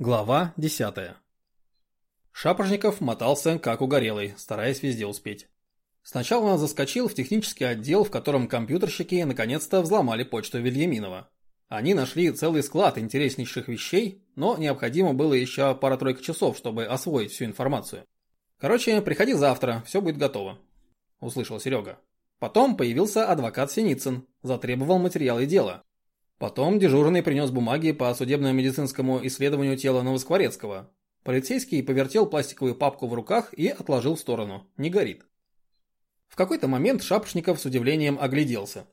Глава 10. Шапошников мотался как угорелый, стараясь везде успеть. Сначала он заскочил в технический отдел, в котором компьютерщики наконец-то взломали почту Вильяминова. Они нашли целый склад интереснейших вещей, но необходимо было еще пара-тройка часов, чтобы освоить всю информацию. «Короче, приходи завтра, все будет готово», – услышал Серега. Потом появился адвокат Синицын, затребовал материалы дела. Потом дежурный принес бумаги по судебно-медицинскому исследованию тела Новоскворецкого. Полицейский повертел пластиковую папку в руках и отложил в сторону. Не горит. В какой-то момент Шапошников с удивлением огляделся.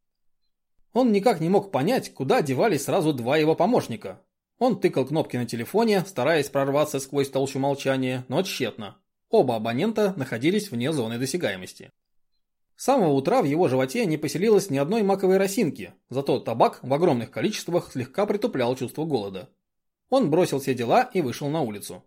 Он никак не мог понять, куда девались сразу два его помощника. Он тыкал кнопки на телефоне, стараясь прорваться сквозь толщу молчания, но тщетно. Оба абонента находились вне зоны досягаемости. С самого утра в его животе не поселилось ни одной маковой росинки, зато табак в огромных количествах слегка притуплял чувство голода. Он бросил все дела и вышел на улицу.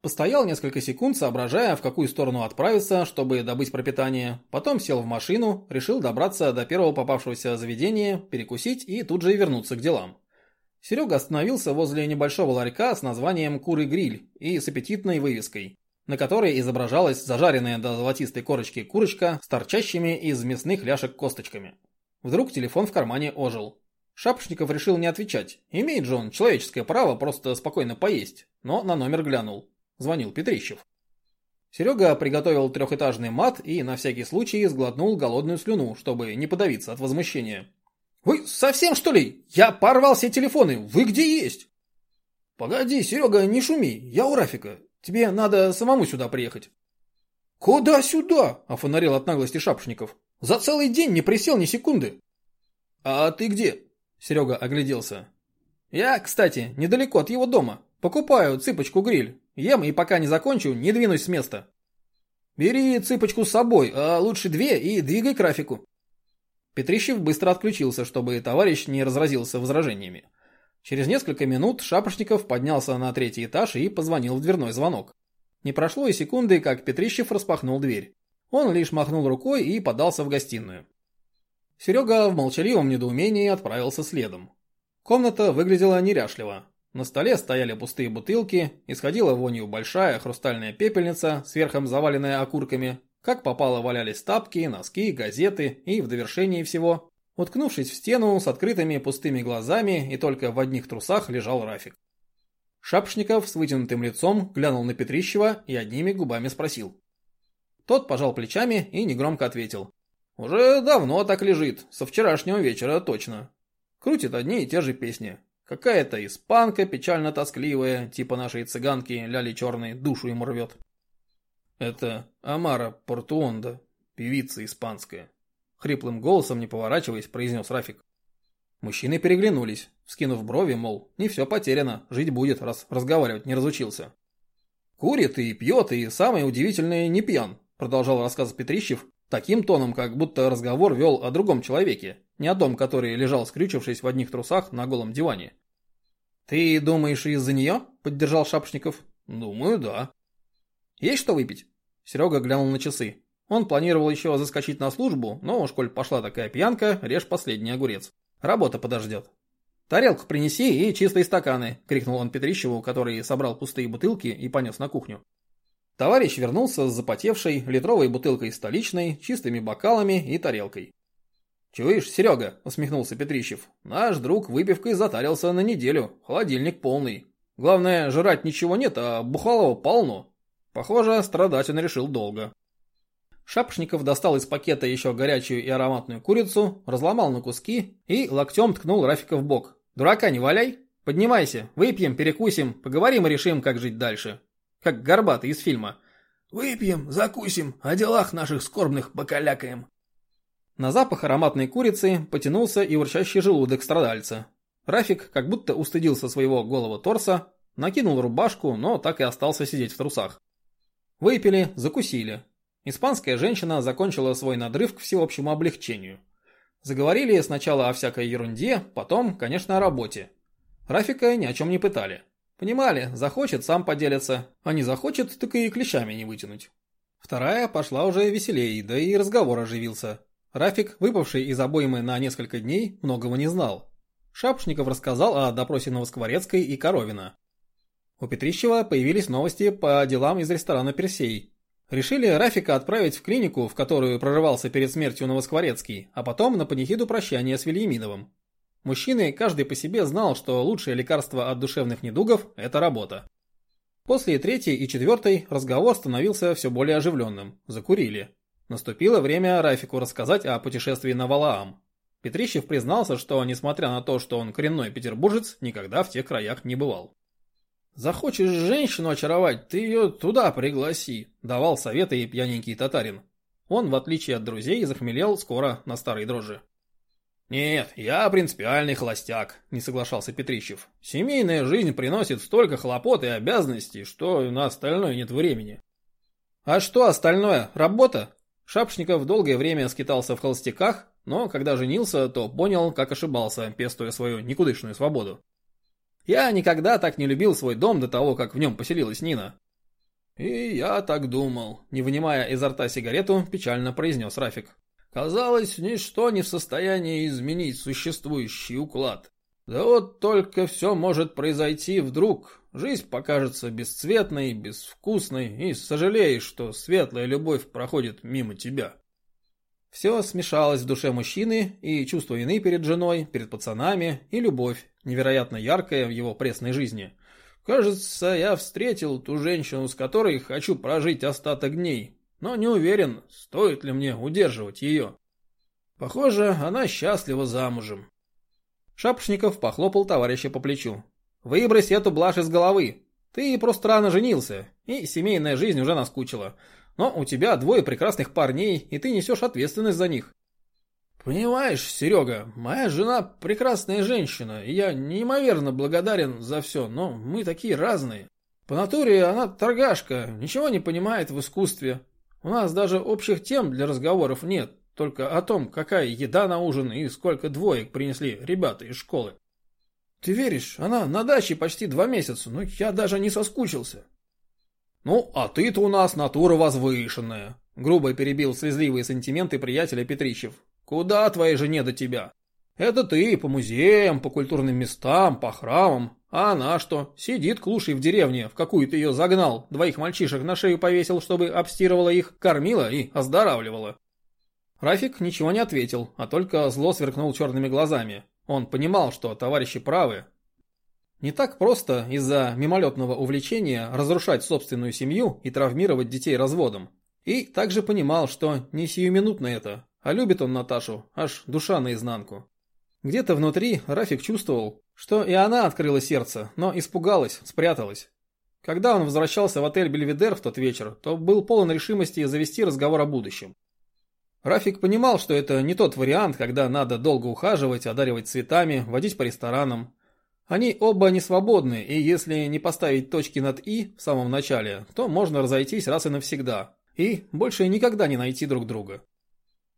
Постоял несколько секунд, соображая, в какую сторону отправиться, чтобы добыть пропитание, потом сел в машину, решил добраться до первого попавшегося заведения, перекусить и тут же вернуться к делам. Серега остановился возле небольшого ларька с названием «Куры гриль» и с аппетитной вывеской на которой изображалась зажаренная до золотистой корочки курочка с торчащими из мясных ляшек косточками. Вдруг телефон в кармане ожил. Шапошников решил не отвечать. Имеет же он человеческое право просто спокойно поесть, но на номер глянул. Звонил Петрищев. Серега приготовил трехэтажный мат и на всякий случай сглотнул голодную слюну, чтобы не подавиться от возмущения. «Вы совсем что ли? Я порвал все телефоны. Вы где есть?» «Погоди, Серега, не шуми. Я у Рафика. Тебе надо самому сюда приехать. Куда сюда? Офонарил от наглости Шапшников. За целый день не присел ни секунды. А ты где? Серега огляделся. Я, кстати, недалеко от его дома. Покупаю цыпочку гриль. Ем и пока не закончу, не двинусь с места. Бери цыпочку с собой, а лучше две и двигай к Рафику. Петрищев быстро отключился, чтобы товарищ не разразился возражениями. Через несколько минут Шапошников поднялся на третий этаж и позвонил в дверной звонок. Не прошло и секунды, как Петрищев распахнул дверь. Он лишь махнул рукой и подался в гостиную. Серега в молчаливом недоумении отправился следом. Комната выглядела неряшливо. На столе стояли пустые бутылки, исходила вонью большая хрустальная пепельница, сверхом заваленная окурками. Как попало валялись тапки, носки, газеты и в довершении всего Уткнувшись в стену с открытыми пустыми глазами и только в одних трусах лежал Рафик. Шапшников с вытянутым лицом глянул на Петрищева и одними губами спросил. Тот пожал плечами и негромко ответил. «Уже давно так лежит, со вчерашнего вечера точно. Крутит одни и те же песни. Какая-то испанка печально-тоскливая, типа нашей цыганки Ляли Черной, душу ему рвет». «Это Амара Портуонда, певица испанская», Хриплым голосом, не поворачиваясь, произнес Рафик. Мужчины переглянулись, вскинув брови, мол, не все потеряно, жить будет, раз разговаривать не разучился. «Курит и пьет, и самое удивительное, не пьян», продолжал рассказ Петрищев, таким тоном, как будто разговор вел о другом человеке, не о том, который лежал скрючившись в одних трусах на голом диване. «Ты думаешь, из-за нее?» – поддержал Шапошников. «Думаю, да». «Есть что выпить?» Серега глянул на часы. Он планировал еще заскочить на службу, но уж коль пошла такая пьянка, режь последний огурец. Работа подождет. «Тарелку принеси и чистые стаканы», — крикнул он Петрищеву, который собрал пустые бутылки и понес на кухню. Товарищ вернулся с запотевшей литровой бутылкой столичной, чистыми бокалами и тарелкой. «Чуешь, Серега?» — усмехнулся Петрищев. «Наш друг выпивкой затарился на неделю, холодильник полный. Главное, жрать ничего нет, а бухалого полно. Похоже, страдать он решил долго». Шапошников достал из пакета еще горячую и ароматную курицу, разломал на куски и локтем ткнул Рафика в бок. «Дурака не валяй! Поднимайся, выпьем, перекусим, поговорим и решим, как жить дальше». Как горбатый из фильма. «Выпьем, закусим, о делах наших скорбных покалякаем». На запах ароматной курицы потянулся и урчащий желудок страдальца. Рафик как будто устыдился своего голого торса, накинул рубашку, но так и остался сидеть в трусах. Выпили, закусили. Испанская женщина закончила свой надрыв к всеобщему облегчению. Заговорили сначала о всякой ерунде, потом, конечно, о работе. Рафика ни о чем не пытали. Понимали, захочет, сам поделится, а не захочет, так и клещами не вытянуть. Вторая пошла уже веселее, да и разговор оживился. Рафик, выпавший из обоймы на несколько дней, многого не знал. Шапшников рассказал о допросе Новоскворецкой и Коровина. У Петрищева появились новости по делам из ресторана «Персей». Решили Рафика отправить в клинику, в которую прорывался перед смертью Новоскворецкий, а потом на панихиду прощания с Вильяминовым. Мужчины, каждый по себе знал, что лучшее лекарство от душевных недугов – это работа. После третьей и четвертой разговор становился все более оживленным. Закурили. Наступило время Рафику рассказать о путешествии на Валаам. Петрищев признался, что, несмотря на то, что он коренной петербуржец, никогда в тех краях не бывал. «Захочешь женщину очаровать, ты ее туда пригласи», – давал советы и пьяненький татарин. Он, в отличие от друзей, захмелел скоро на старой дрожжи. «Нет, я принципиальный холостяк», – не соглашался Петрищев. «Семейная жизнь приносит столько хлопот и обязанностей, что на остальное нет времени». «А что остальное? Работа?» Шапшников долгое время скитался в холостяках, но когда женился, то понял, как ошибался, пестуя свою никудышную свободу. Я никогда так не любил свой дом до того, как в нем поселилась Нина. И я так думал, не вынимая изо рта сигарету, печально произнес Рафик. Казалось, ничто не в состоянии изменить существующий уклад. Да вот только все может произойти вдруг. Жизнь покажется бесцветной, безвкусной, и сожалеешь, что светлая любовь проходит мимо тебя. Все смешалось в душе мужчины, и чувство вины перед женой, перед пацанами, и любовь, невероятно яркая в его пресной жизни. Кажется, я встретил ту женщину, с которой хочу прожить остаток дней, но не уверен, стоит ли мне удерживать ее. Похоже, она счастлива замужем. Шапошников похлопал товарища по плечу. «Выбрось эту блажь из головы. Ты просто рано женился, и семейная жизнь уже наскучила. Но у тебя двое прекрасных парней, и ты несешь ответственность за них. Понимаешь, Серега, моя жена прекрасная женщина, и я неимоверно благодарен за все, но мы такие разные. По натуре она торгашка, ничего не понимает в искусстве. У нас даже общих тем для разговоров нет, только о том, какая еда на ужин и сколько двоек принесли ребята из школы. Ты веришь, она на даче почти два месяца, но я даже не соскучился. «Ну, а ты-то у нас натура возвышенная», — грубо перебил слезливые сантименты приятеля Петрищев. «Куда твоей жене до тебя? Это ты по музеям, по культурным местам, по храмам, а она что, сидит клушей в деревне, в какую ты ее загнал, двоих мальчишек на шею повесил, чтобы обстирывала их, кормила и оздоравливала». Рафик ничего не ответил, а только зло сверкнул черными глазами. Он понимал, что товарищи правы, не так просто из-за мимолетного увлечения разрушать собственную семью и травмировать детей разводом. И также понимал, что не сиюминутно это, а любит он Наташу, аж душа наизнанку. Где-то внутри Рафик чувствовал, что и она открыла сердце, но испугалась, спряталась. Когда он возвращался в отель Бельведер в тот вечер, то был полон решимости завести разговор о будущем. Рафик понимал, что это не тот вариант, когда надо долго ухаживать, одаривать цветами, водить по ресторанам. Они оба не свободны, и если не поставить точки над «и» в самом начале, то можно разойтись раз и навсегда, и больше никогда не найти друг друга.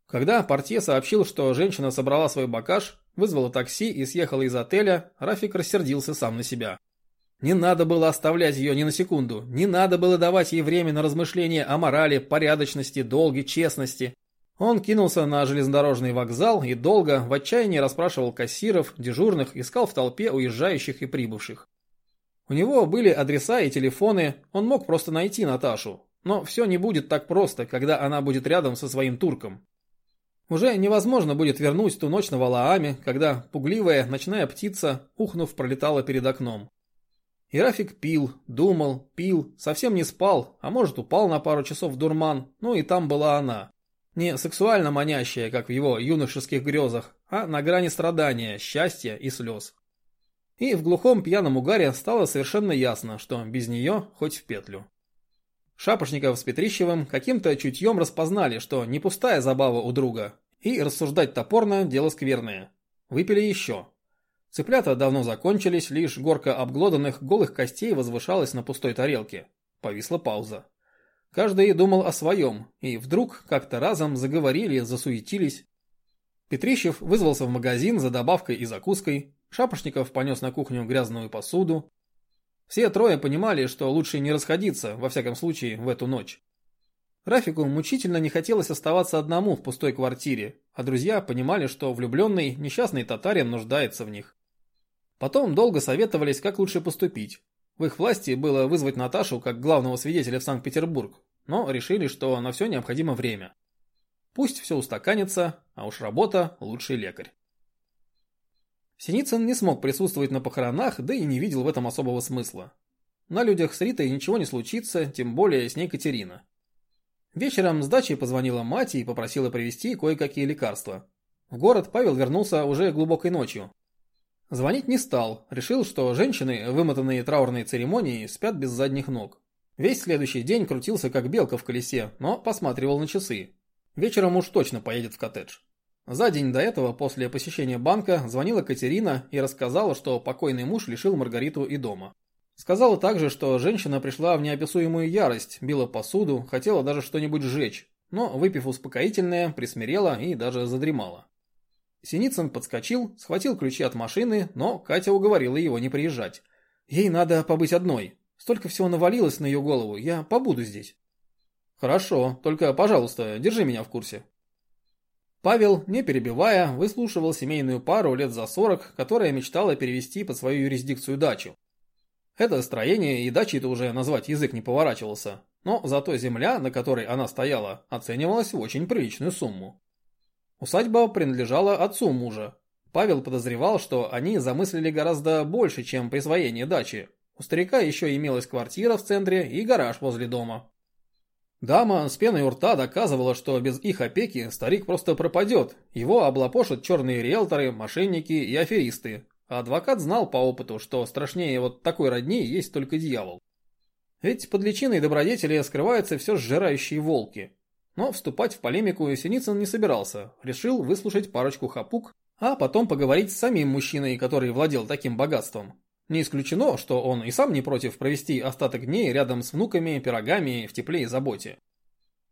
Когда портье сообщил, что женщина собрала свой багаж, вызвала такси и съехала из отеля, Рафик рассердился сам на себя. Не надо было оставлять ее ни на секунду, не надо было давать ей время на размышления о морали, порядочности, долге, честности. Он кинулся на железнодорожный вокзал и долго в отчаянии расспрашивал кассиров, дежурных, искал в толпе уезжающих и прибывших. У него были адреса и телефоны, он мог просто найти Наташу. Но все не будет так просто, когда она будет рядом со своим турком. Уже невозможно будет вернуть ту ночь на Валааме, когда пугливая ночная птица, ухнув, пролетала перед окном. И Рафик пил, думал, пил, совсем не спал, а может упал на пару часов в дурман, ну и там была она. Не сексуально манящая, как в его юношеских грезах, а на грани страдания, счастья и слез. И в глухом пьяном угаре стало совершенно ясно, что без нее хоть в петлю. Шапошников с Петрищевым каким-то чутьем распознали, что не пустая забава у друга, и рассуждать топорно – дело скверное. Выпили еще. Цыплята давно закончились, лишь горка обглоданных голых костей возвышалась на пустой тарелке. Повисла пауза. Каждый думал о своем, и вдруг как-то разом заговорили, засуетились. Петрищев вызвался в магазин за добавкой и закуской, Шапошников понес на кухню грязную посуду. Все трое понимали, что лучше не расходиться, во всяком случае, в эту ночь. Рафику мучительно не хотелось оставаться одному в пустой квартире, а друзья понимали, что влюбленный несчастный татарин нуждается в них. Потом долго советовались, как лучше поступить. В их власти было вызвать Наташу как главного свидетеля в Санкт-Петербург, но решили, что на все необходимо время. Пусть все устаканится, а уж работа – лучший лекарь. Синицын не смог присутствовать на похоронах, да и не видел в этом особого смысла. На людях с Ритой ничего не случится, тем более с ней Катерина. Вечером с дачи позвонила мать и попросила привезти кое-какие лекарства. В город Павел вернулся уже глубокой ночью. Звонить не стал, решил, что женщины, вымотанные траурной церемонией, спят без задних ног. Весь следующий день крутился как белка в колесе, но посматривал на часы. Вечером уж точно поедет в коттедж. За день до этого, после посещения банка, звонила Катерина и рассказала, что покойный муж лишил Маргариту и дома. Сказала также, что женщина пришла в неописуемую ярость, била посуду, хотела даже что-нибудь сжечь, но, выпив успокоительное, присмирела и даже задремала. Синицын подскочил, схватил ключи от машины, но Катя уговорила его не приезжать. Ей надо побыть одной. Столько всего навалилось на ее голову, я побуду здесь. Хорошо, только, пожалуйста, держи меня в курсе. Павел, не перебивая, выслушивал семейную пару лет за 40, которая мечтала перевести под свою юрисдикцию дачу. Это строение и дачей-то уже назвать язык не поворачивался, но зато земля, на которой она стояла, оценивалась в очень приличную сумму. Усадьба принадлежала отцу мужа. Павел подозревал, что они замыслили гораздо больше, чем присвоение дачи. У старика еще имелась квартира в центре и гараж возле дома. Дама с пеной у рта доказывала, что без их опеки старик просто пропадет, его облапошат черные риэлторы, мошенники и аферисты. А адвокат знал по опыту, что страшнее вот такой родни есть только дьявол. Ведь под личиной добродетели скрываются все сжирающие волки. Но вступать в полемику Синицын не собирался, решил выслушать парочку хапук, а потом поговорить с самим мужчиной, который владел таким богатством. Не исключено, что он и сам не против провести остаток дней рядом с внуками, пирогами в тепле и заботе.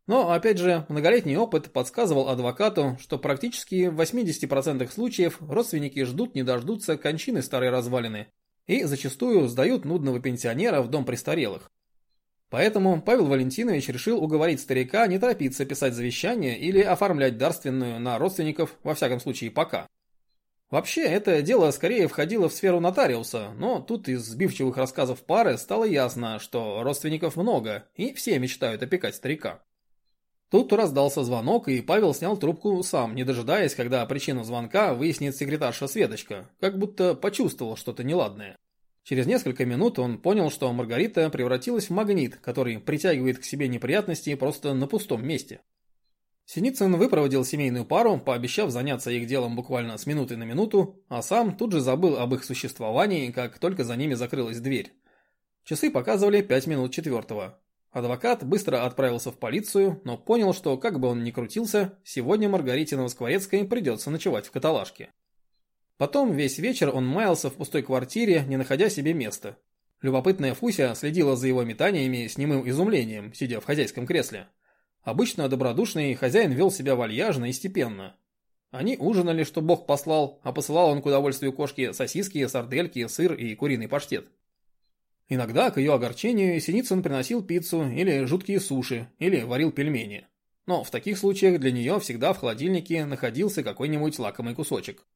Но, опять же, многолетний опыт подсказывал адвокату, что практически в 80% случаев родственники ждут не дождутся кончины старой развалины и зачастую сдают нудного пенсионера в дом престарелых. Поэтому Павел Валентинович решил уговорить старика не торопиться писать завещание или оформлять дарственную на родственников, во всяком случае пока. Вообще, это дело скорее входило в сферу нотариуса, но тут из сбивчивых рассказов пары стало ясно, что родственников много, и все мечтают опекать старика. Тут раздался звонок, и Павел снял трубку сам, не дожидаясь, когда причину звонка выяснит секретарша Светочка, как будто почувствовал что-то неладное. Через несколько минут он понял, что Маргарита превратилась в магнит, который притягивает к себе неприятности просто на пустом месте. Синицын выпроводил семейную пару, пообещав заняться их делом буквально с минуты на минуту, а сам тут же забыл об их существовании, как только за ними закрылась дверь. Часы показывали пять минут четвертого. Адвокат быстро отправился в полицию, но понял, что как бы он ни крутился, сегодня Маргарите Новоскворецкой придется ночевать в каталажке. Потом весь вечер он маялся в пустой квартире, не находя себе места. Любопытная Фуся следила за его метаниями с немым изумлением, сидя в хозяйском кресле. Обычно добродушный хозяин вел себя вальяжно и степенно. Они ужинали, что бог послал, а посылал он к удовольствию кошки сосиски, сардельки, сыр и куриный паштет. Иногда, к ее огорчению, Синицын приносил пиццу или жуткие суши, или варил пельмени. Но в таких случаях для нее всегда в холодильнике находился какой-нибудь лакомый кусочек.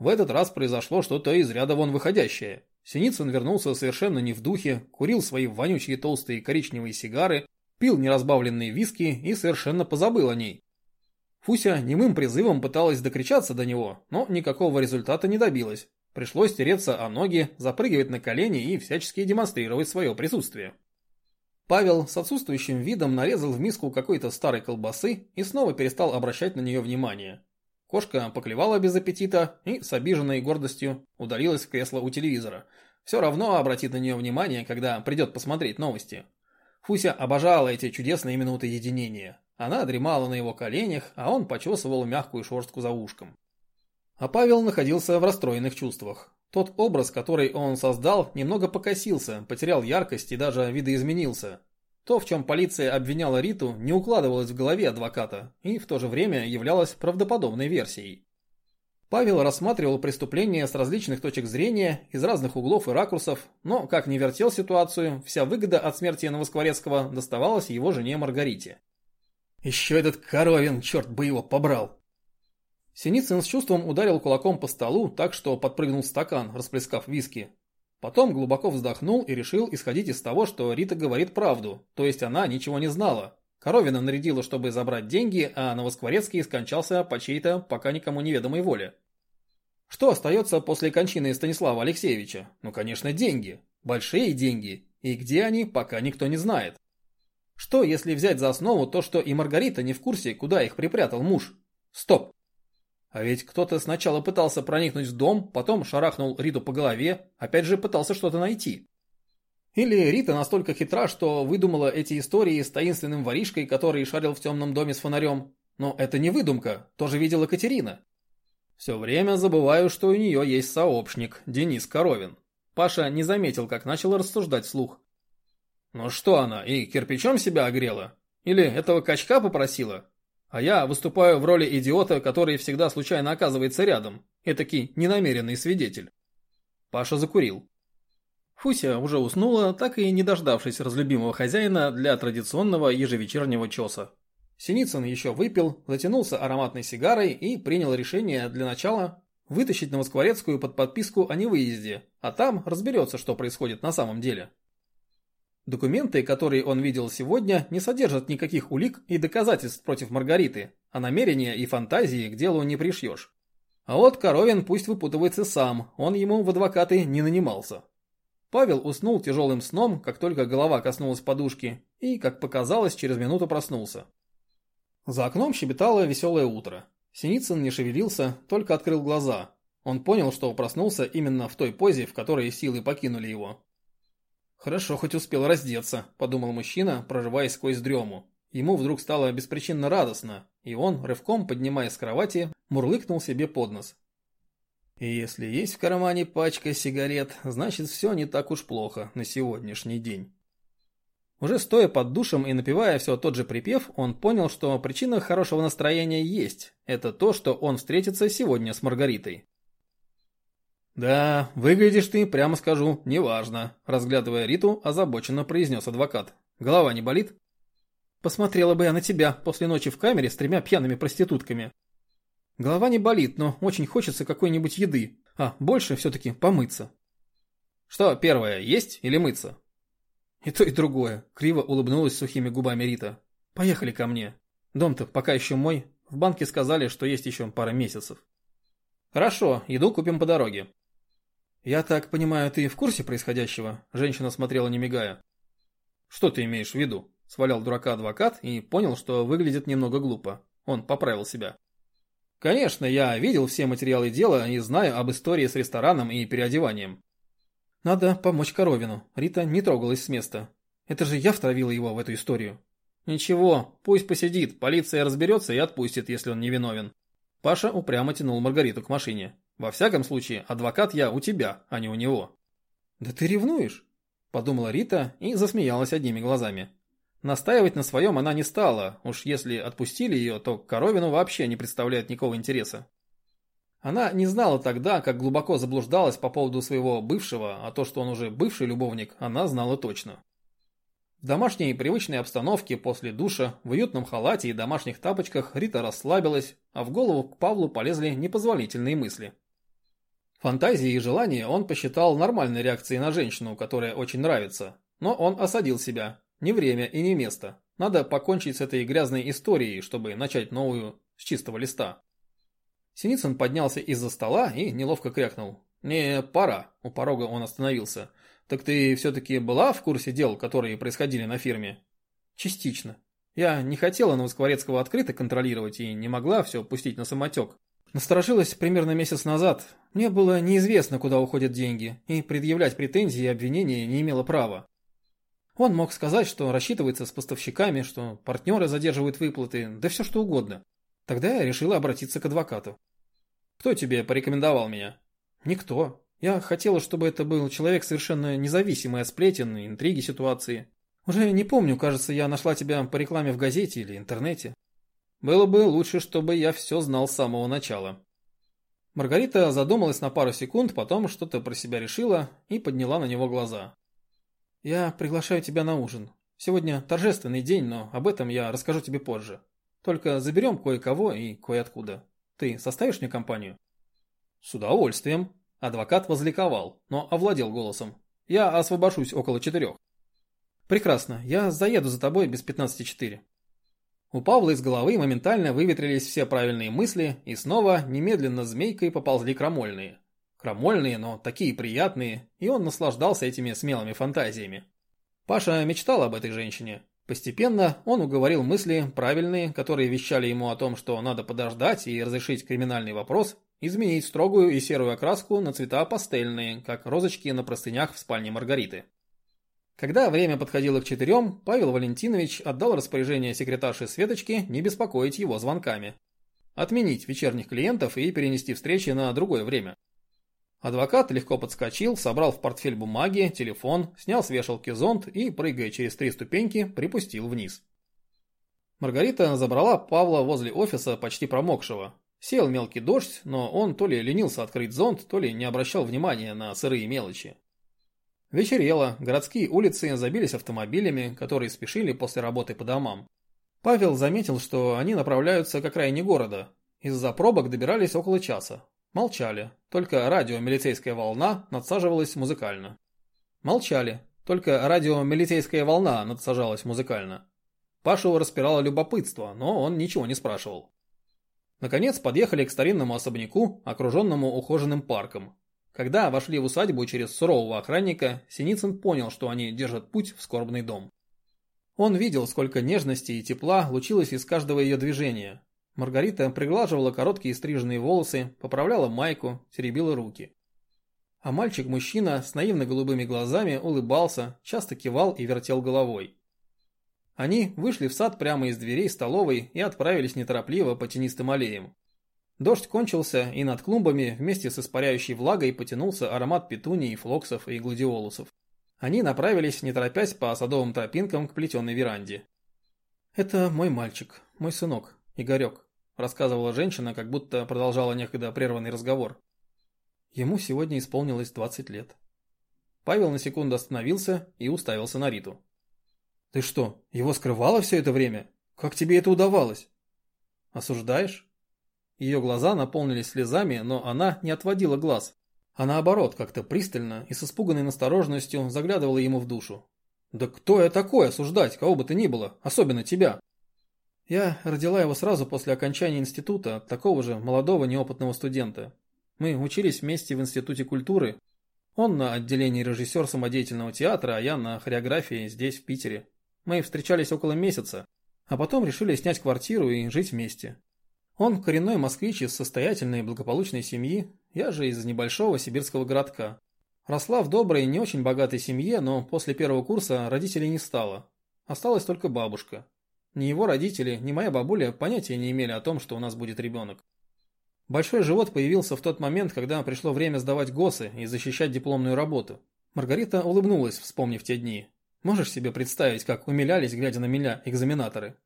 В этот раз произошло что-то из ряда вон выходящее. Синицын вернулся совершенно не в духе, курил свои вонючие толстые коричневые сигары пил неразбавленные виски и совершенно позабыл о ней. Фуся немым призывом пыталась докричаться до него, но никакого результата не добилась. Пришлось тереться о ноги, запрыгивать на колени и всячески демонстрировать свое присутствие. Павел с отсутствующим видом нарезал в миску какой-то старой колбасы и снова перестал обращать на нее внимание. Кошка поклевала без аппетита и с обиженной гордостью удалилась в кресло у телевизора. Все равно обратит на нее внимание, когда придет посмотреть новости. Фуся обожала эти чудесные минуты единения. Она дремала на его коленях, а он почесывал мягкую шерстку за ушком. А Павел находился в расстроенных чувствах. Тот образ, который он создал, немного покосился, потерял яркость и даже видоизменился. То, в чем полиция обвиняла Риту, не укладывалось в голове адвоката и в то же время являлось правдоподобной версией. Павел рассматривал преступление с различных точек зрения, из разных углов и ракурсов, но, как ни вертел ситуацию, вся выгода от смерти Новоскворецкого доставалась его жене Маргарите. «Еще этот коровин, черт бы его побрал!» Синицын с чувством ударил кулаком по столу, так что подпрыгнул стакан, расплескав виски. Потом глубоко вздохнул и решил исходить из того, что Рита говорит правду, то есть она ничего не знала. Коровина нарядила, чтобы забрать деньги, а Новоскворецкий скончался по чьей-то пока никому неведомой воле. Что остается после кончины Станислава Алексеевича? Ну, конечно, деньги. Большие деньги. И где они, пока никто не знает. Что, если взять за основу то, что и Маргарита не в курсе, куда их припрятал муж? Стоп. А ведь кто-то сначала пытался проникнуть в дом, потом шарахнул Риту по голове, опять же пытался что-то найти. Или Рита настолько хитра, что выдумала эти истории с таинственным воришкой, который шарил в темном доме с фонарем. Но это не выдумка, тоже видела Катерина. Все время забываю, что у нее есть сообщник, Денис Коровин. Паша не заметил, как начал рассуждать вслух. Ну что она, и кирпичом себя огрела? Или этого качка попросила? А я выступаю в роли идиота, который всегда случайно оказывается рядом. Этакий ненамеренный свидетель. Паша закурил. Фуся уже уснула, так и не дождавшись разлюбимого хозяина для традиционного ежевечернего чеса. Синицын еще выпил, затянулся ароматной сигарой и принял решение для начала вытащить Новоскворецкую под подписку о невыезде, а там разберется, что происходит на самом деле. Документы, которые он видел сегодня, не содержат никаких улик и доказательств против Маргариты, а намерения и фантазии к делу не пришьешь. А вот Коровин пусть выпутывается сам, он ему в адвокаты не нанимался. Павел уснул тяжелым сном, как только голова коснулась подушки, и, как показалось, через минуту проснулся. За окном щебетало веселое утро. Синицын не шевелился, только открыл глаза. Он понял, что проснулся именно в той позе, в которой силы покинули его. «Хорошо, хоть успел раздеться», – подумал мужчина, прорываясь сквозь дрему. Ему вдруг стало беспричинно радостно, и он, рывком поднимаясь с кровати, мурлыкнул себе под нос. И если есть в кармане пачка сигарет, значит все не так уж плохо на сегодняшний день. Уже стоя под душем и напевая все тот же припев, он понял, что причина хорошего настроения есть. Это то, что он встретится сегодня с Маргаритой. «Да, выглядишь ты, прямо скажу, неважно», – разглядывая Риту, озабоченно произнес адвокат. «Голова не болит?» «Посмотрела бы я на тебя после ночи в камере с тремя пьяными проститутками». «Голова не болит, но очень хочется какой-нибудь еды, а больше все-таки помыться». «Что первое, есть или мыться?» «И то, и другое», – криво улыбнулась сухими губами Рита. «Поехали ко мне. Дом-то пока еще мой. В банке сказали, что есть еще пара месяцев». «Хорошо, еду купим по дороге». «Я так понимаю, ты в курсе происходящего?» Женщина смотрела не мигая. «Что ты имеешь в виду?» Свалял дурака адвокат и понял, что выглядит немного глупо. Он поправил себя. «Конечно, я видел все материалы дела и знаю об истории с рестораном и переодеванием». «Надо помочь Коровину». Рита не трогалась с места. «Это же я втравила его в эту историю». «Ничего, пусть посидит, полиция разберется и отпустит, если он невиновен». Паша упрямо тянул Маргариту к машине. Во всяком случае, адвокат я у тебя, а не у него. Да ты ревнуешь? Подумала Рита и засмеялась одними глазами. Настаивать на своем она не стала, уж если отпустили ее, то Коровину вообще не представляет никакого интереса. Она не знала тогда, как глубоко заблуждалась по поводу своего бывшего, а то, что он уже бывший любовник, она знала точно. В домашней привычной обстановке после душа, в уютном халате и домашних тапочках Рита расслабилась, а в голову к Павлу полезли непозволительные мысли. Фантазии и желания он посчитал нормальной реакцией на женщину, которая очень нравится. Но он осадил себя. Не время и не место. Надо покончить с этой грязной историей, чтобы начать новую с чистого листа. Синицын поднялся из-за стола и неловко крякнул. «Не, пора». У порога он остановился. «Так ты все-таки была в курсе дел, которые происходили на фирме?» «Частично. Я не хотела Новоскворецкого открыто контролировать и не могла все пустить на самотек. Насторожилась примерно месяц назад. Мне было неизвестно, куда уходят деньги, и предъявлять претензии и обвинения не имела права. Он мог сказать, что рассчитывается с поставщиками, что партнеры задерживают выплаты, да все что угодно. Тогда я решила обратиться к адвокату. «Кто тебе порекомендовал меня?» «Никто. Я хотела, чтобы это был человек совершенно независимый от сплетен и интриги ситуации. Уже не помню, кажется, я нашла тебя по рекламе в газете или интернете. Было бы лучше, чтобы я все знал с самого начала. Маргарита задумалась на пару секунд, потом что-то про себя решила и подняла на него глаза. «Я приглашаю тебя на ужин. Сегодня торжественный день, но об этом я расскажу тебе позже. Только заберем кое-кого и кое-откуда. Ты составишь мне компанию?» «С удовольствием». Адвокат возликовал, но овладел голосом. «Я освобожусь около четырех». «Прекрасно, я заеду за тобой без пятнадцати четыре». У Павла из головы моментально выветрились все правильные мысли, и снова немедленно змейкой поползли крамольные. Крамольные, но такие приятные, и он наслаждался этими смелыми фантазиями. Паша мечтал об этой женщине. Постепенно он уговорил мысли, правильные, которые вещали ему о том, что надо подождать и разрешить криминальный вопрос, изменить строгую и серую окраску на цвета пастельные, как розочки на простынях в спальне Маргариты. Когда время подходило к четырем, Павел Валентинович отдал распоряжение секретарше Светочке не беспокоить его звонками. Отменить вечерних клиентов и перенести встречи на другое время. Адвокат легко подскочил, собрал в портфель бумаги, телефон, снял с вешалки зонт и, прыгая через три ступеньки, припустил вниз. Маргарита забрала Павла возле офиса почти промокшего. Сел мелкий дождь, но он то ли ленился открыть зонт, то ли не обращал внимания на сырые мелочи. Вечерело, городские улицы забились автомобилями, которые спешили после работы по домам. Павел заметил, что они направляются к окраине города. Из-за пробок добирались около часа. Молчали, только радио-милицейская волна надсаживалась музыкально. Молчали, только радио-милицейская волна надсажалась музыкально. Пашу распирало любопытство, но он ничего не спрашивал. Наконец подъехали к старинному особняку, окруженному ухоженным парком. Когда вошли в усадьбу через сурового охранника, Синицын понял, что они держат путь в скорбный дом. Он видел, сколько нежности и тепла лучилось из каждого ее движения, Маргарита приглаживала короткие стриженные волосы, поправляла майку, теребила руки. А мальчик-мужчина с наивно-голубыми глазами улыбался, часто кивал и вертел головой. Они вышли в сад прямо из дверей столовой и отправились неторопливо по тенистым аллеям. Дождь кончился, и над клумбами вместе с испаряющей влагой потянулся аромат петуний, флоксов и гладиолусов. Они направились, не торопясь, по садовым тропинкам к плетеной веранде. «Это мой мальчик, мой сынок, Игорек», рассказывала женщина, как будто продолжала некогда прерванный разговор. Ему сегодня исполнилось 20 лет. Павел на секунду остановился и уставился на Риту. «Ты что, его скрывала все это время? Как тебе это удавалось?» «Осуждаешь?» Ее глаза наполнились слезами, но она не отводила глаз, а наоборот, как-то пристально и с испуганной настороженностью заглядывала ему в душу. «Да кто я такой осуждать, кого бы то ни было, особенно тебя?» Я родила его сразу после окончания института такого же молодого неопытного студента. Мы учились вместе в Институте культуры. Он на отделении режиссер самодеятельного театра, а я на хореографии здесь, в Питере. Мы встречались около месяца, а потом решили снять квартиру и жить вместе. Он коренной москвич из состоятельной и благополучной семьи, я же из небольшого сибирского городка. Росла в доброй, не очень богатой семье, но после первого курса родителей не стало. Осталась только бабушка. Ни его родители, ни моя бабуля понятия не имели о том, что у нас будет ребенок. Большой живот появился в тот момент, когда пришло время сдавать ГОСы и защищать дипломную работу. Маргарита улыбнулась, вспомнив те дни. Можешь себе представить, как умилялись, глядя на меня, экзаменаторы?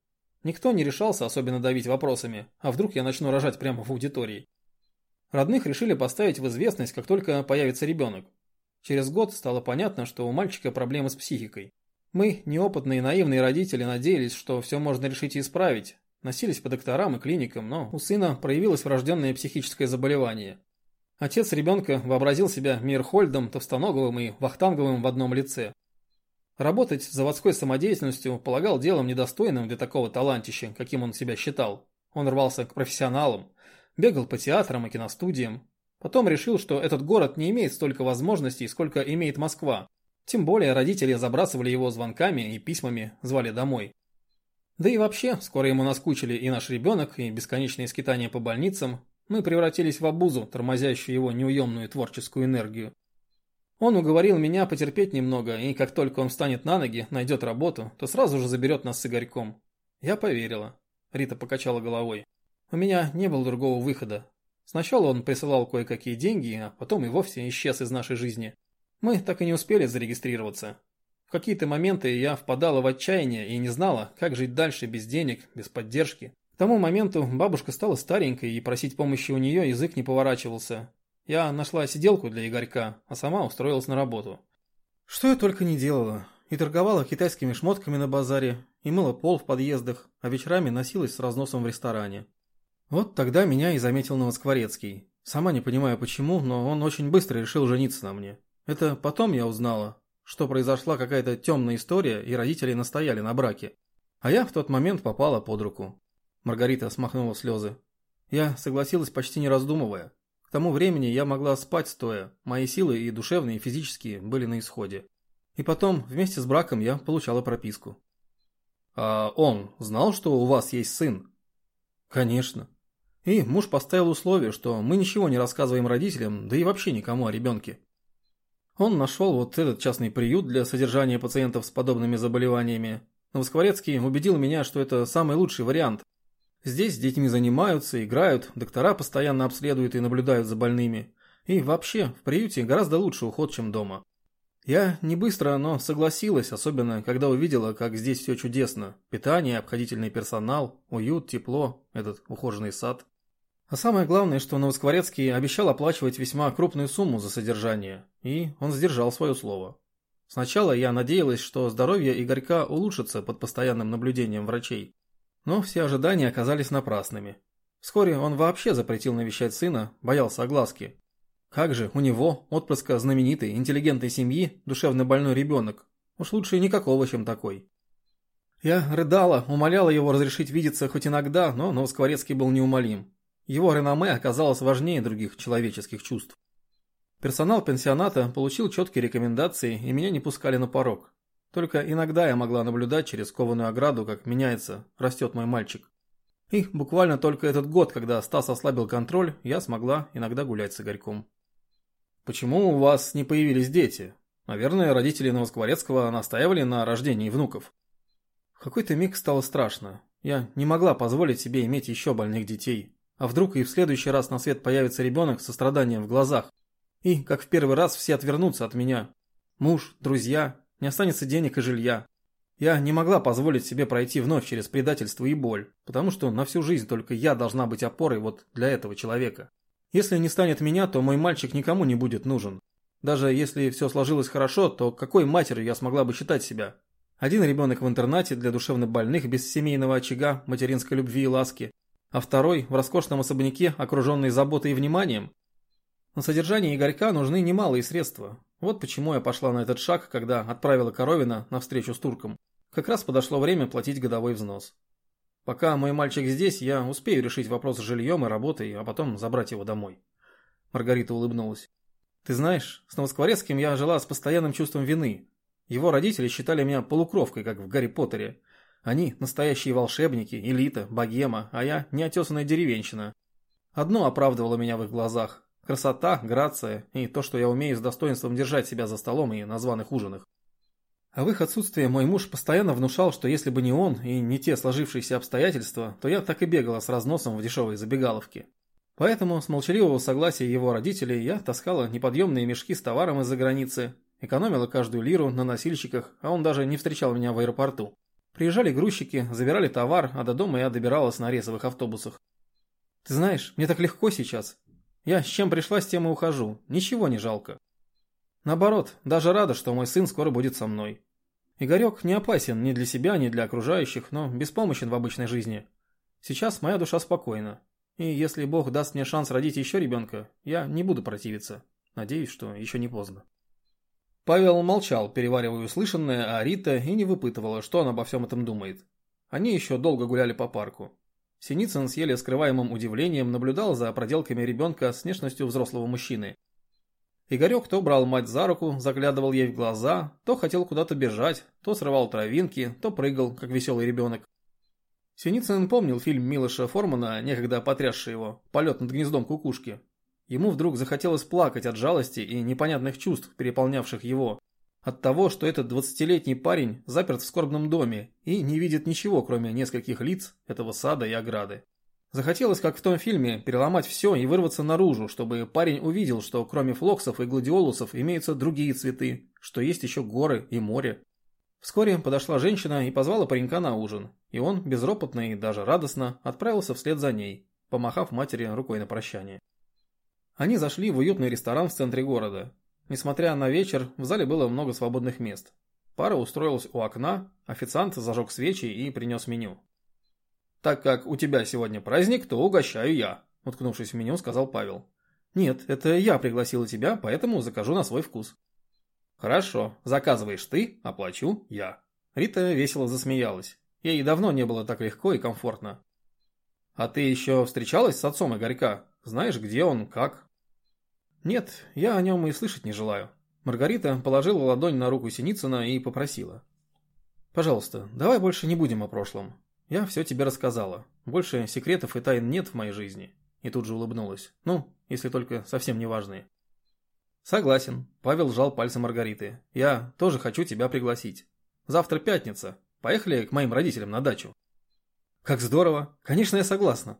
Никто не решался особенно давить вопросами, а вдруг я начну рожать прямо в аудитории. Родных решили поставить в известность, как только появится ребенок. Через год стало понятно, что у мальчика проблемы с психикой. Мы, неопытные и наивные родители, надеялись, что все можно решить и исправить. Носились по докторам и клиникам, но у сына проявилось врожденное психическое заболевание. Отец ребенка вообразил себя Мирхольдом, Товстоноговым и Вахтанговым в одном лице. Работать заводской самодеятельностью полагал делом недостойным для такого талантища, каким он себя считал. Он рвался к профессионалам, бегал по театрам и киностудиям. Потом решил, что этот город не имеет столько возможностей, сколько имеет Москва, тем более родители забрасывали его звонками и письмами, звали домой. Да и вообще, скоро ему наскучили и наш ребенок, и бесконечные скитания по больницам. Мы превратились в обузу, тормозящую его неуемную творческую энергию. Он уговорил меня потерпеть немного, и как только он встанет на ноги, найдет работу, то сразу же заберет нас с Игорьком. Я поверила. Рита покачала головой. У меня не было другого выхода. Сначала он присылал кое-какие деньги, а потом и вовсе исчез из нашей жизни. Мы так и не успели зарегистрироваться. В какие-то моменты я впадала в отчаяние и не знала, как жить дальше без денег, без поддержки. К тому моменту бабушка стала старенькой и просить помощи у нее язык не поворачивался. Я нашла сиделку для Игорька, а сама устроилась на работу. Что я только не делала. И торговала китайскими шмотками на базаре, и мыла пол в подъездах, а вечерами носилась с разносом в ресторане. Вот тогда меня и заметил Новоскворецкий. Сама не понимаю почему, но он очень быстро решил жениться на мне. Это потом я узнала, что произошла какая-то темная история, и родители настояли на браке. А я в тот момент попала под руку. Маргарита смахнула слезы. Я согласилась почти не раздумывая. Тому времени я могла спать стоя, мои силы и душевные, и физические были на исходе. И потом, вместе с браком, я получала прописку. А он знал, что у вас есть сын? Конечно. И муж поставил условие, что мы ничего не рассказываем родителям, да и вообще никому о ребенке. Он нашел вот этот частный приют для содержания пациентов с подобными заболеваниями. Новоскворецкий убедил меня, что это самый лучший вариант. Здесь с детьми занимаются, играют, доктора постоянно обследуют и наблюдают за больными. И вообще, в приюте гораздо лучше уход, чем дома. Я не быстро, но согласилась, особенно когда увидела, как здесь все чудесно. Питание, обходительный персонал, уют, тепло, этот ухоженный сад. А самое главное, что Новоскворецкий обещал оплачивать весьма крупную сумму за содержание, и он сдержал свое слово. Сначала я надеялась, что здоровье Игорька улучшится под постоянным наблюдением врачей. Но все ожидания оказались напрасными. Вскоре он вообще запретил навещать сына, боялся огласки. Как же у него, отпрыска знаменитой, интеллигентной семьи, душевно больной ребенок? Уж лучше никакого, чем такой. Я рыдала, умоляла его разрешить видеться хоть иногда, но Новоскворецкий был неумолим. Его реноме оказалось важнее других человеческих чувств. Персонал пенсионата получил четкие рекомендации, и меня не пускали на порог. Только иногда я могла наблюдать через кованую ограду, как меняется, растет мой мальчик. И буквально только этот год, когда Стас ослабил контроль, я смогла иногда гулять с Игорьком. «Почему у вас не появились дети? Наверное, родители Новоскворецкого настаивали на рождении внуков». В какой-то миг стало страшно. Я не могла позволить себе иметь еще больных детей. А вдруг и в следующий раз на свет появится ребенок со страданием в глазах? И, как в первый раз, все отвернутся от меня. Муж, друзья, не останется денег и жилья. Я не могла позволить себе пройти вновь через предательство и боль, потому что на всю жизнь только я должна быть опорой вот для этого человека. Если не станет меня, то мой мальчик никому не будет нужен. Даже если все сложилось хорошо, то какой матерью я смогла бы считать себя? Один ребенок в интернате для душевнобольных без семейного очага, материнской любви и ласки а второй в роскошном особняке, окруженный заботой и вниманием. На содержание Игорька нужны немалые средства. Вот почему я пошла на этот шаг, когда отправила Коровина на встречу с турком. Как раз подошло время платить годовой взнос. Пока мой мальчик здесь, я успею решить вопрос с жильем и работой, а потом забрать его домой. Маргарита улыбнулась. Ты знаешь, с Новоскворецким я жила с постоянным чувством вины. Его родители считали меня полукровкой, как в Гарри Поттере. Они настоящие волшебники, элита, богема, а я неотесанная деревенщина. Одно оправдывало меня в их глазах. Красота, грация и то, что я умею с достоинством держать себя за столом и на званых ужинах. А в их отсутствие мой муж постоянно внушал, что если бы не он и не те сложившиеся обстоятельства, то я так и бегала с разносом в дешевые забегаловки. Поэтому с молчаливого согласия его родителей я таскала неподъемные мешки с товаром из-за границы, экономила каждую лиру на носильщиках, а он даже не встречал меня в аэропорту. Приезжали грузчики, забирали товар, а до дома я добиралась на рейсовых автобусах. Ты знаешь, мне так легко сейчас. Я с чем пришла, с тем и ухожу. Ничего не жалко. Наоборот, даже рада, что мой сын скоро будет со мной. Игорек не опасен ни для себя, ни для окружающих, но беспомощен в обычной жизни. Сейчас моя душа спокойна. И если Бог даст мне шанс родить еще ребенка, я не буду противиться. Надеюсь, что еще не поздно. Павел молчал, переваривая услышанное, а Рита и не выпытывала, что он обо всем этом думает. Они еще долго гуляли по парку. Синицын с еле скрываемым удивлением наблюдал за проделками ребенка с внешностью взрослого мужчины. Игорек то брал мать за руку, заглядывал ей в глаза, то хотел куда-то бежать, то срывал травинки, то прыгал, как веселый ребенок. Синицын помнил фильм Милоша Формана, некогда потрясший его, «Полет над гнездом кукушки», Ему вдруг захотелось плакать от жалости и непонятных чувств, переполнявших его. От того, что этот двадцатилетний парень заперт в скорбном доме и не видит ничего, кроме нескольких лиц этого сада и ограды. Захотелось, как в том фильме, переломать все и вырваться наружу, чтобы парень увидел, что кроме флоксов и гладиолусов имеются другие цветы, что есть еще горы и море. Вскоре подошла женщина и позвала паренька на ужин, и он, безропотно и даже радостно, отправился вслед за ней, помахав матери рукой на прощание. Они зашли в уютный ресторан в центре города. Несмотря на вечер, в зале было много свободных мест. Пара устроилась у окна, официант зажег свечи и принес меню. «Так как у тебя сегодня праздник, то угощаю я», – уткнувшись в меню, сказал Павел. Нет, это я пригласила тебя, поэтому закажу на свой вкус. Хорошо, заказываешь ты, оплачу я. Рита весело засмеялась. Ей давно не было так легко и комфортно. А ты еще встречалась с отцом Игорька? Знаешь, где он, как? Нет, я о нем и слышать не желаю. Маргарита положила ладонь на руку Синицына и попросила. Пожалуйста, давай больше не будем о прошлом. Я все тебе рассказала. Больше секретов и тайн нет в моей жизни. И тут же улыбнулась. Ну, если только совсем неважные. Согласен. Павел сжал пальцы Маргариты. Я тоже хочу тебя пригласить. Завтра пятница. Поехали к моим родителям на дачу. Как здорово. Конечно, я согласна.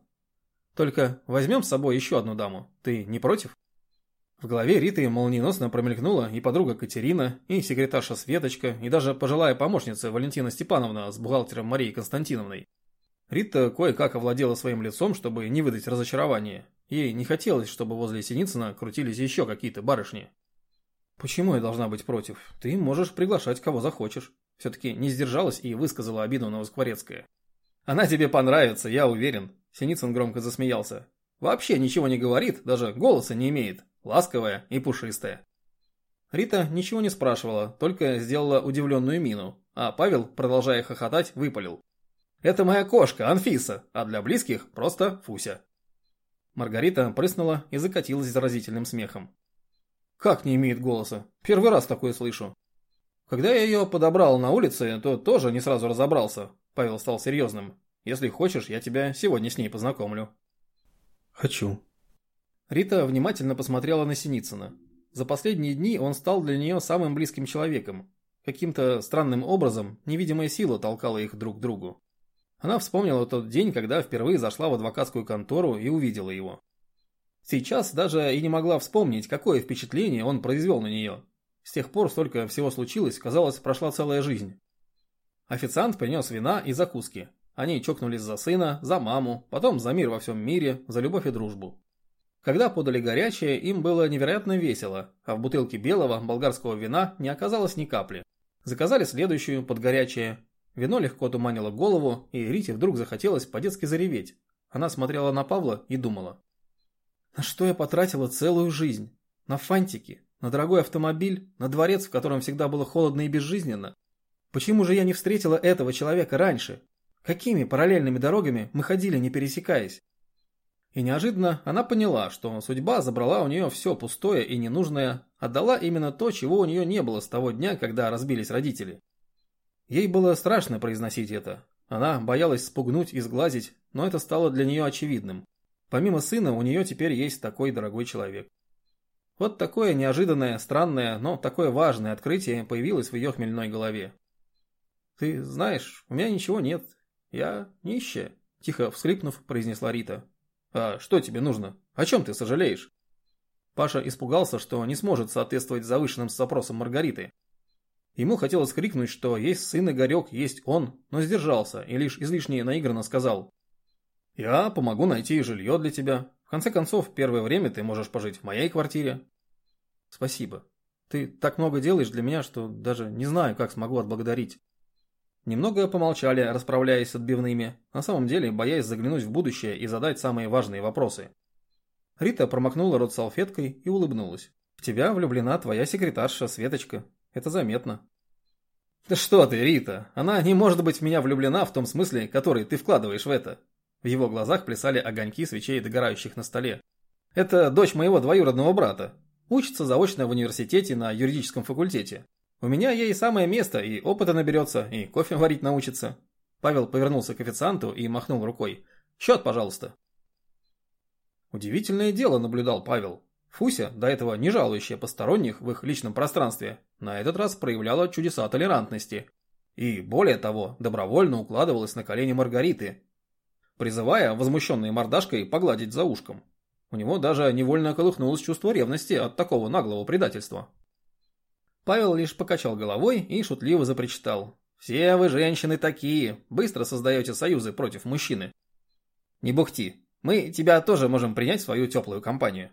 Только возьмем с собой еще одну даму. Ты не против? В голове Риты молниеносно промелькнула и подруга Катерина, и секретарша Светочка, и даже пожилая помощница Валентина Степановна с бухгалтером Марией Константиновной. Рита кое-как овладела своим лицом, чтобы не выдать разочарование. Ей не хотелось, чтобы возле Синицына крутились еще какие-то барышни. «Почему я должна быть против? Ты можешь приглашать кого захочешь». Все-таки не сдержалась и высказала обиду на Воскворецкая. «Она тебе понравится, я уверен», – Синицын громко засмеялся. «Вообще ничего не говорит, даже голоса не имеет ласковая и пушистая. Рита ничего не спрашивала, только сделала удивленную мину, а Павел, продолжая хохотать, выпалил. «Это моя кошка, Анфиса, а для близких просто Фуся». Маргарита прыснула и закатилась заразительным смехом. «Как не имеет голоса? Первый раз такое слышу». «Когда я ее подобрал на улице, то тоже не сразу разобрался», Павел стал серьезным. «Если хочешь, я тебя сегодня с ней познакомлю». «Хочу», Рита внимательно посмотрела на Синицына. За последние дни он стал для нее самым близким человеком. Каким-то странным образом невидимая сила толкала их друг к другу. Она вспомнила тот день, когда впервые зашла в адвокатскую контору и увидела его. Сейчас даже и не могла вспомнить, какое впечатление он произвел на нее. С тех пор столько всего случилось, казалось, прошла целая жизнь. Официант принес вина и закуски. Они чокнулись за сына, за маму, потом за мир во всем мире, за любовь и дружбу. Когда подали горячее, им было невероятно весело, а в бутылке белого болгарского вина не оказалось ни капли. Заказали следующую, под горячее. Вино легко туманило голову, и Рите вдруг захотелось по-детски зареветь. Она смотрела на Павла и думала. На что я потратила целую жизнь? На фантики? На дорогой автомобиль? На дворец, в котором всегда было холодно и безжизненно? Почему же я не встретила этого человека раньше? Какими параллельными дорогами мы ходили, не пересекаясь? И неожиданно она поняла, что судьба забрала у нее все пустое и ненужное, отдала именно то, чего у нее не было с того дня, когда разбились родители. Ей было страшно произносить это. Она боялась спугнуть и сглазить, но это стало для нее очевидным. Помимо сына, у нее теперь есть такой дорогой человек. Вот такое неожиданное, странное, но такое важное открытие появилось в ее хмельной голове. «Ты знаешь, у меня ничего нет. Я нищая», – тихо всхлипнув, произнесла Рита. «А что тебе нужно? О чем ты сожалеешь?» Паша испугался, что не сможет соответствовать завышенным запросам Маргариты. Ему хотелось крикнуть, что есть сын Игорек, есть он, но сдержался и лишь излишне наигранно сказал. «Я помогу найти жилье для тебя. В конце концов, первое время ты можешь пожить в моей квартире». «Спасибо. Ты так много делаешь для меня, что даже не знаю, как смогу отблагодарить». Немного помолчали, расправляясь с отбивными, на самом деле боясь заглянуть в будущее и задать самые важные вопросы. Рита промокнула рот салфеткой и улыбнулась. «В тебя влюблена твоя секретарша Светочка. Это заметно». «Да что ты, Рита, она не может быть в меня влюблена в том смысле, который ты вкладываешь в это». В его глазах плясали огоньки свечей, догорающих на столе. «Это дочь моего двоюродного брата. Учится заочно в университете на юридическом факультете. У меня ей самое место, и опыта наберется, и кофе варить научится. Павел повернулся к официанту и махнул рукой. Счет, пожалуйста. Удивительное дело наблюдал Павел. Фуся, до этого не жалующая посторонних в их личном пространстве, на этот раз проявляла чудеса толерантности. И, более того, добровольно укладывалась на колени Маргариты, призывая возмущенной мордашкой погладить за ушком. У него даже невольно колыхнулось чувство ревности от такого наглого предательства. Павел лишь покачал головой и шутливо запричитал. «Все вы, женщины, такие, быстро создаете союзы против мужчины». «Не бухти, мы тебя тоже можем принять в свою теплую компанию».